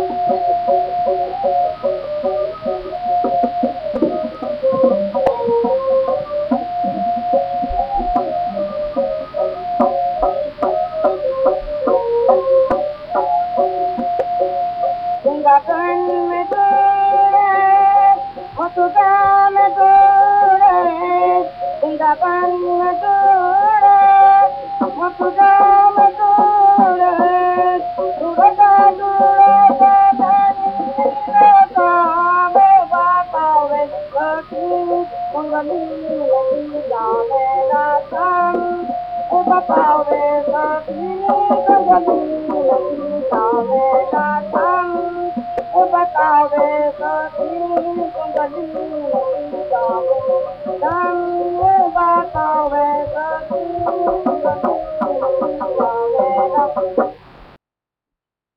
n n g I'm Bye. कुंडली जान उ बे साथी कुंडली उ बा रे साथी कुंडली जान